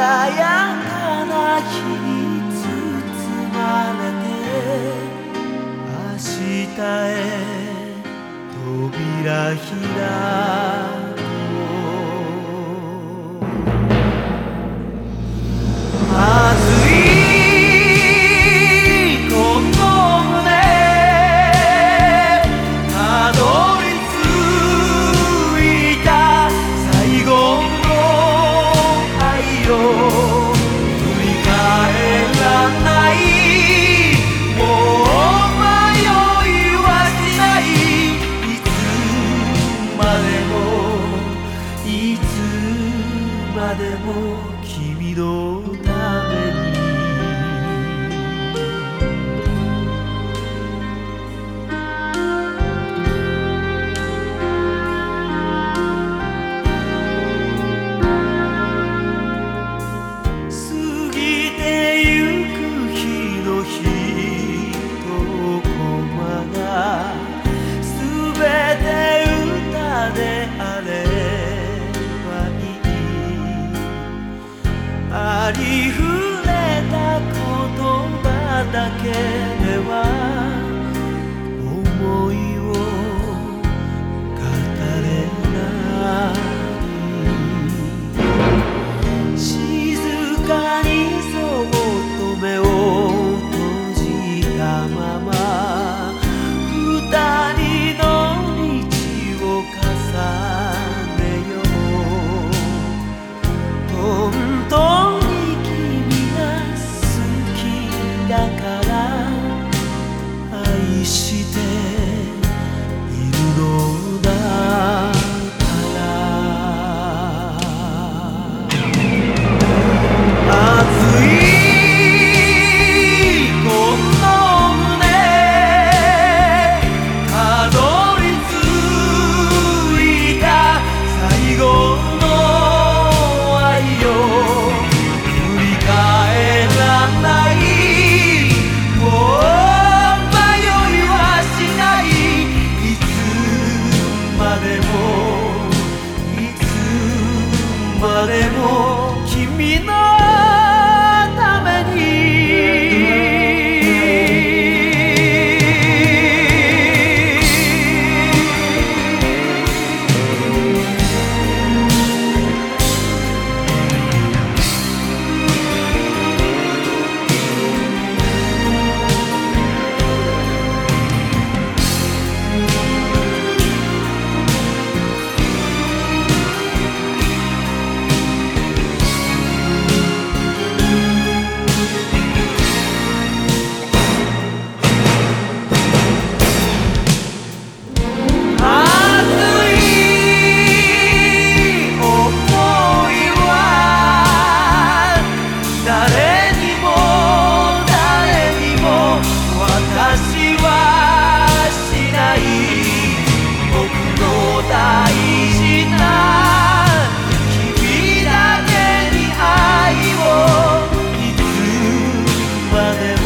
やかな日に包まれて明日へ扉開くまでも君のりふれた言葉だけまでも君の But